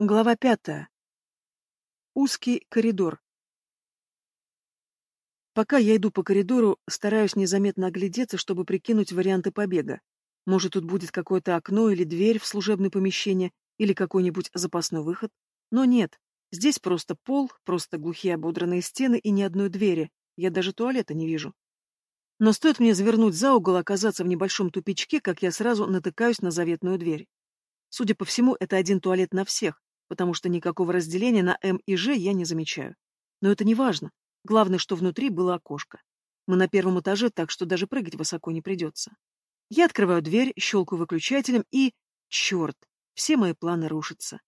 Глава пятая. Узкий коридор. Пока я иду по коридору, стараюсь незаметно оглядеться, чтобы прикинуть варианты побега. Может, тут будет какое-то окно или дверь в служебное помещение, или какой-нибудь запасной выход. Но нет, здесь просто пол, просто глухие ободранные стены и ни одной двери. Я даже туалета не вижу. Но стоит мне завернуть за угол, оказаться в небольшом тупичке, как я сразу натыкаюсь на заветную дверь. Судя по всему, это один туалет на всех, потому что никакого разделения на М и Ж я не замечаю. Но это не важно. Главное, что внутри было окошко. Мы на первом этаже, так что даже прыгать высоко не придется. Я открываю дверь, щелкаю выключателем и... Черт! Все мои планы рушатся.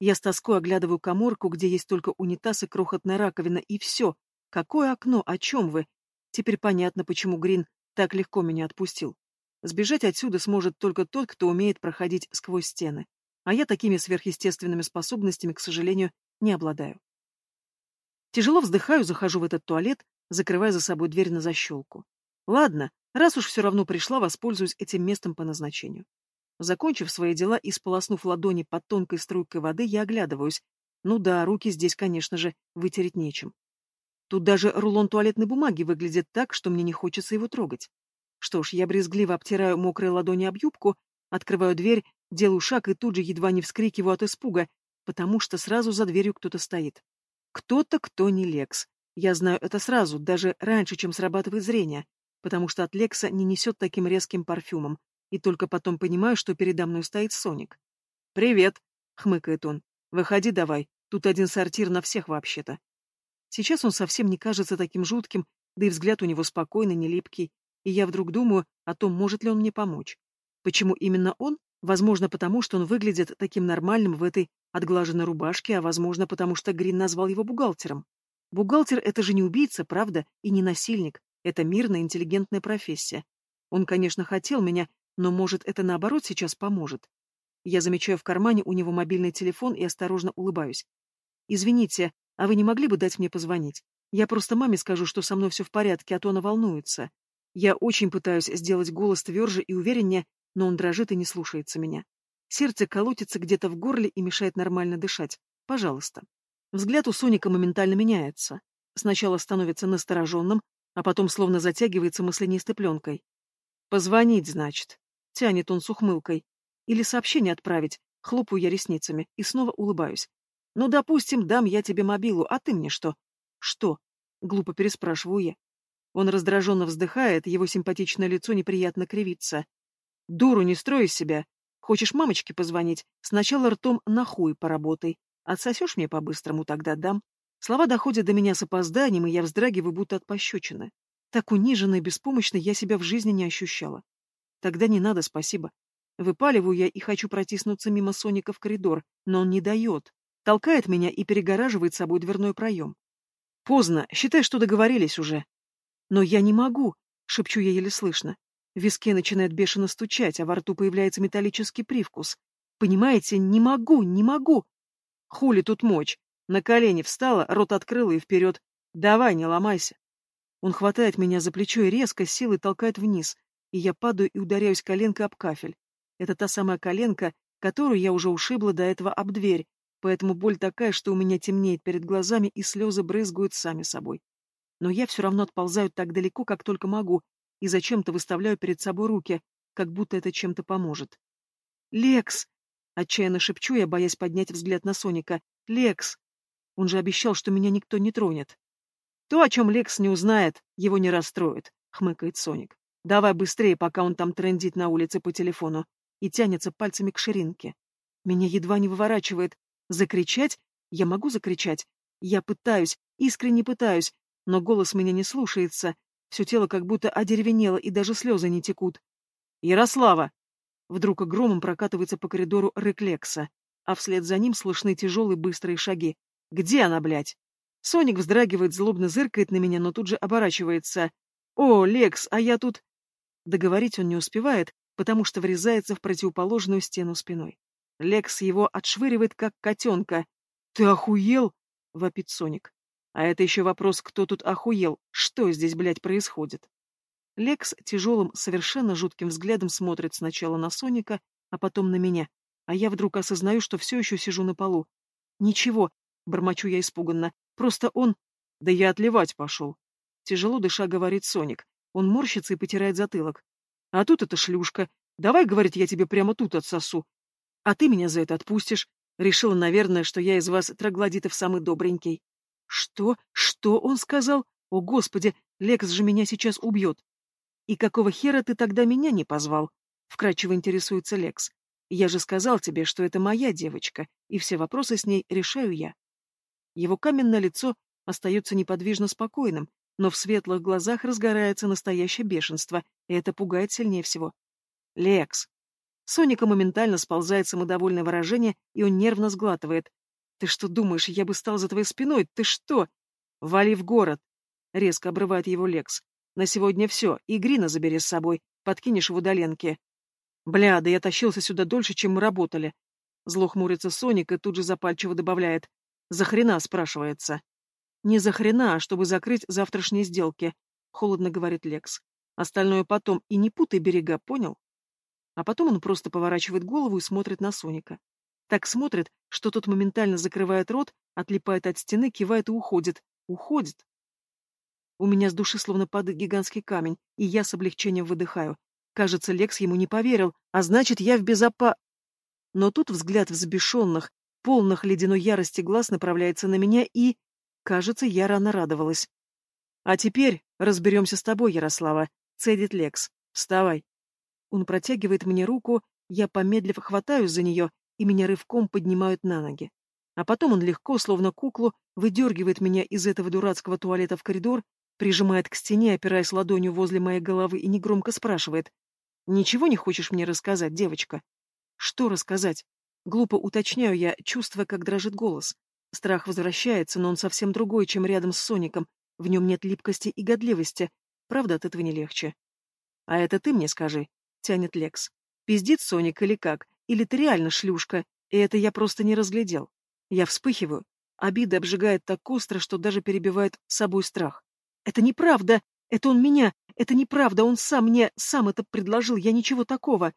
Я с тоской оглядываю коморку, где есть только унитаз и крохотная раковина, и все. Какое окно? О чем вы? Теперь понятно, почему Грин так легко меня отпустил. Сбежать отсюда сможет только тот, кто умеет проходить сквозь стены а я такими сверхъестественными способностями, к сожалению, не обладаю. Тяжело вздыхаю, захожу в этот туалет, закрывая за собой дверь на защелку. Ладно, раз уж все равно пришла, воспользуюсь этим местом по назначению. Закончив свои дела и сполоснув ладони под тонкой струйкой воды, я оглядываюсь. Ну да, руки здесь, конечно же, вытереть нечем. Тут даже рулон туалетной бумаги выглядит так, что мне не хочется его трогать. Что ж, я брезгливо обтираю мокрые ладони об юбку, открываю дверь Делаю шаг и тут же едва не вскрикиваю от испуга, потому что сразу за дверью кто-то стоит. Кто-то, кто не Лекс. Я знаю это сразу, даже раньше, чем срабатывает зрение, потому что от Лекса не несет таким резким парфюмом, и только потом понимаю, что передо мной стоит Соник. «Привет!» — хмыкает он. «Выходи давай, тут один сортир на всех вообще-то». Сейчас он совсем не кажется таким жутким, да и взгляд у него спокойный, не липкий, и я вдруг думаю о том, может ли он мне помочь. Почему именно он? Возможно, потому что он выглядит таким нормальным в этой отглаженной рубашке, а возможно, потому что Грин назвал его бухгалтером. Бухгалтер — это же не убийца, правда, и не насильник. Это мирная, интеллигентная профессия. Он, конечно, хотел меня, но, может, это наоборот сейчас поможет. Я замечаю в кармане у него мобильный телефон и осторожно улыбаюсь. «Извините, а вы не могли бы дать мне позвонить? Я просто маме скажу, что со мной все в порядке, а то она волнуется. Я очень пытаюсь сделать голос тверже и увереннее, но он дрожит и не слушается меня. Сердце колотится где-то в горле и мешает нормально дышать. Пожалуйста. Взгляд у Соника моментально меняется. Сначала становится настороженным, а потом словно затягивается мысленистой пленкой. «Позвонить, значит», — тянет он с ухмылкой. «Или сообщение отправить», — хлопаю я ресницами и снова улыбаюсь. «Ну, допустим, дам я тебе мобилу, а ты мне что?» «Что?» — глупо переспрашиваю я. Он раздраженно вздыхает, его симпатичное лицо неприятно кривится. Дуру не строй из себя. Хочешь мамочке позвонить? Сначала ртом на хуй поработай. Отсосешь мне по-быстрому, тогда дам. Слова доходят до меня с опозданием, и я вздрагиваю, будто от пощечины. Так униженно и беспомощно я себя в жизни не ощущала. Тогда не надо, спасибо. Выпаливаю я и хочу протиснуться мимо Соника в коридор, но он не дает. Толкает меня и перегораживает собой дверной проем. Поздно, считай, что договорились уже. Но я не могу, шепчу я еле слышно. В виске начинает бешено стучать, а во рту появляется металлический привкус. Понимаете, не могу, не могу. Хули тут мочь? На колени встала, рот открыла и вперед. Давай, не ломайся. Он хватает меня за плечо и резко, силой толкает вниз, и я падаю и ударяюсь коленкой об кафель. Это та самая коленка, которую я уже ушибла до этого об дверь, поэтому боль такая, что у меня темнеет перед глазами и слезы брызгают сами собой. Но я все равно отползаю так далеко, как только могу, и зачем-то выставляю перед собой руки, как будто это чем-то поможет. «Лекс!» — отчаянно шепчу я, боясь поднять взгляд на Соника. «Лекс!» Он же обещал, что меня никто не тронет. «То, о чем Лекс не узнает, его не расстроит», — хмыкает Соник. «Давай быстрее, пока он там трендит на улице по телефону» и тянется пальцами к ширинке. Меня едва не выворачивает. Закричать? Я могу закричать. Я пытаюсь, искренне пытаюсь, но голос меня не слушается, все тело как будто одеревенело, и даже слезы не текут. «Ярослава!» Вдруг громом прокатывается по коридору Реклекса, а вслед за ним слышны тяжелые быстрые шаги. «Где она, блядь?» Соник вздрагивает, злобно зыркает на меня, но тут же оборачивается. «О, Лекс, а я тут...» Договорить он не успевает, потому что врезается в противоположную стену спиной. Лекс его отшвыривает, как котенка. «Ты охуел?» — вопит Соник. А это еще вопрос, кто тут охуел, что здесь, блядь, происходит. Лекс тяжелым, совершенно жутким взглядом смотрит сначала на Соника, а потом на меня. а я вдруг осознаю, что все еще сижу на полу. Ничего, бормочу я испуганно, просто он... Да я отливать пошел. Тяжело дыша, говорит Соник. Он морщится и потирает затылок. А тут эта шлюшка. Давай, говорит, я тебе прямо тут отсосу. А ты меня за это отпустишь. Решила, наверное, что я из вас троглодитов самый добренький. Что? Что он сказал? О, Господи, Лекс же меня сейчас убьет. И какого хера ты тогда меня не позвал? Вкрадчиво интересуется Лекс. Я же сказал тебе, что это моя девочка, и все вопросы с ней решаю я. Его каменное лицо остается неподвижно спокойным, но в светлых глазах разгорается настоящее бешенство, и это пугает сильнее всего. «Лекс!» Соника моментально сползает самодовольное выражение, и он нервно сглатывает. «Ты что думаешь, я бы стал за твоей спиной? Ты что?» «Вали в город!» — резко обрывает его Лекс. «На сегодня все, и Грина забери с собой, подкинешь в удаленке». «Бля, да я тащился сюда дольше, чем мы работали». Зло хмурится Соник и тут же запальчиво добавляет. «За хрена?» — спрашивается. «Не за хрена, а чтобы закрыть завтрашние сделки», — холодно говорит Лекс. «Остальное потом, и не путай берега, понял?» А потом он просто поворачивает голову и смотрит на Соника. Так смотрит, что тот моментально закрывает рот, отлипает от стены, кивает и уходит. Уходит. У меня с души словно падает гигантский камень, и я с облегчением выдыхаю. Кажется, Лекс ему не поверил, а значит, я в безопа... Но тут взгляд взбешенных, полных ледяной ярости глаз направляется на меня, и... Кажется, я рано радовалась. «А теперь разберемся с тобой, Ярослава», — цедит Лекс. «Вставай». Он протягивает мне руку, я, помедлив, хватаюсь за нее, и меня рывком поднимают на ноги. А потом он легко, словно куклу, выдергивает меня из этого дурацкого туалета в коридор, прижимает к стене, опираясь ладонью возле моей головы и негромко спрашивает. «Ничего не хочешь мне рассказать, девочка?» «Что рассказать?» Глупо уточняю я, чувствуя, как дрожит голос. Страх возвращается, но он совсем другой, чем рядом с Соником. В нем нет липкости и годливости. Правда, от этого не легче. «А это ты мне скажи», — тянет Лекс. «Пиздит Соник или как? Или ты реально шлюшка, и это я просто не разглядел?» Я вспыхиваю. Обида обжигает так остро, что даже перебивает собой страх. «Это неправда! Это он меня! Это неправда! Он сам мне... сам это предложил! Я ничего такого!»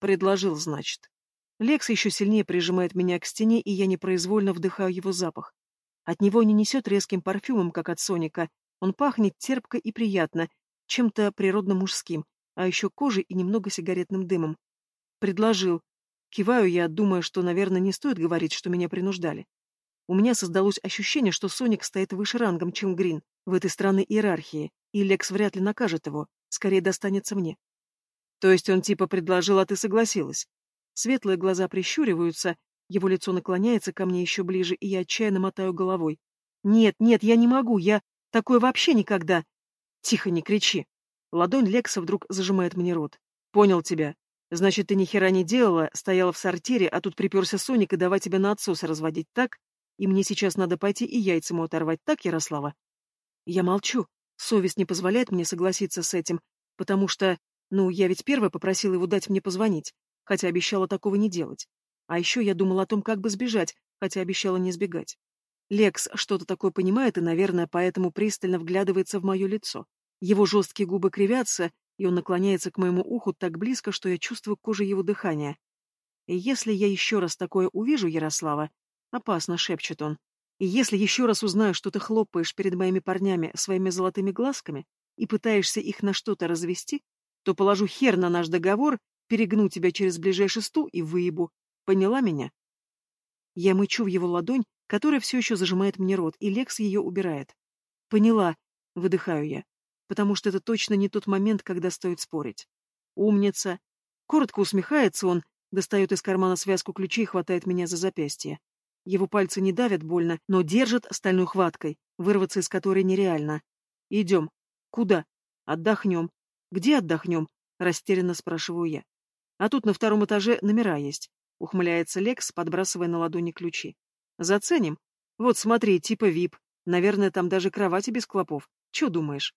«Предложил, значит. Лекс еще сильнее прижимает меня к стене, и я непроизвольно вдыхаю его запах. От него не несет резким парфюмом, как от Соника. Он пахнет терпко и приятно, чем-то природно-мужским, а еще кожей и немного сигаретным дымом. Предложил. Киваю я, думая, что, наверное, не стоит говорить, что меня принуждали. У меня создалось ощущение, что Соник стоит выше рангом, чем Грин, в этой странной иерархии, и Лекс вряд ли накажет его, скорее достанется мне. То есть он типа предложил, а ты согласилась? Светлые глаза прищуриваются, его лицо наклоняется ко мне еще ближе, и я отчаянно мотаю головой. «Нет, нет, я не могу, я... Такое вообще никогда...» «Тихо, не кричи!» Ладонь Лекса вдруг зажимает мне рот. «Понял тебя. Значит, ты ни хера не делала, стояла в сортире, а тут приперся Соник и давай тебя на отсосы разводить, так? И мне сейчас надо пойти и яйца ему оторвать, так, Ярослава?» Я молчу. Совесть не позволяет мне согласиться с этим, потому что... Ну, я ведь первая попросила его дать мне позвонить хотя обещала такого не делать. А еще я думала о том, как бы сбежать, хотя обещала не сбегать. Лекс что-то такое понимает и, наверное, поэтому пристально вглядывается в мое лицо. Его жесткие губы кривятся, и он наклоняется к моему уху так близко, что я чувствую кожей его дыхания. Если я еще раз такое увижу, Ярослава, опасно, шепчет он, и если еще раз узнаю, что ты хлопаешь перед моими парнями своими золотыми глазками и пытаешься их на что-то развести, то положу хер на наш договор перегну тебя через ближайший стул и выебу. Поняла меня? Я мычу в его ладонь, которая все еще зажимает мне рот, и Лекс ее убирает. Поняла, выдыхаю я, потому что это точно не тот момент, когда стоит спорить. Умница. Коротко усмехается он, достает из кармана связку ключей и хватает меня за запястье. Его пальцы не давят больно, но держат стальной хваткой, вырваться из которой нереально. Идем. Куда? Отдохнем. Где отдохнем? Растерянно спрашиваю я. А тут на втором этаже номера есть. Ухмыляется Лекс, подбрасывая на ладони ключи. Заценим. Вот смотри, типа вип. Наверное, там даже кровати без клопов. Че думаешь?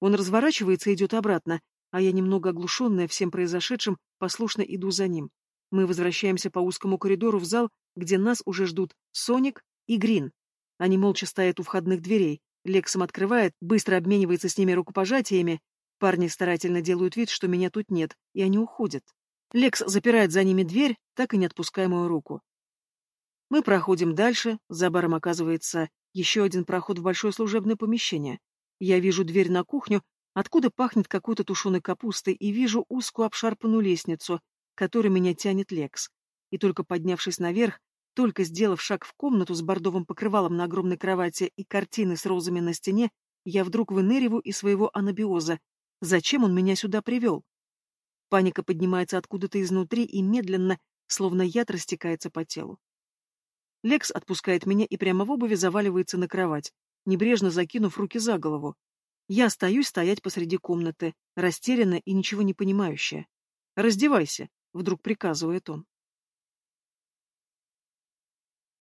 Он разворачивается и идет обратно, а я, немного оглушенная всем произошедшим, послушно иду за ним. Мы возвращаемся по узкому коридору в зал, где нас уже ждут Соник и Грин. Они молча стоят у входных дверей. Лексом открывает, быстро обменивается с ними рукопожатиями. Парни старательно делают вид, что меня тут нет, и они уходят. Лекс запирает за ними дверь, так и не отпуская мою руку. Мы проходим дальше, за баром оказывается еще один проход в большое служебное помещение. Я вижу дверь на кухню, откуда пахнет какой-то тушеной капустой, и вижу узкую обшарпанную лестницу, которой меня тянет Лекс. И только поднявшись наверх, только сделав шаг в комнату с бордовым покрывалом на огромной кровати и картины с розами на стене, я вдруг выныриваю из своего анабиоза. Зачем он меня сюда привел? Паника поднимается откуда-то изнутри и медленно, словно яд, растекается по телу. Лекс отпускает меня и прямо в обуви заваливается на кровать, небрежно закинув руки за голову. Я остаюсь стоять посреди комнаты, растерянная и ничего не понимающая. «Раздевайся», — вдруг приказывает он.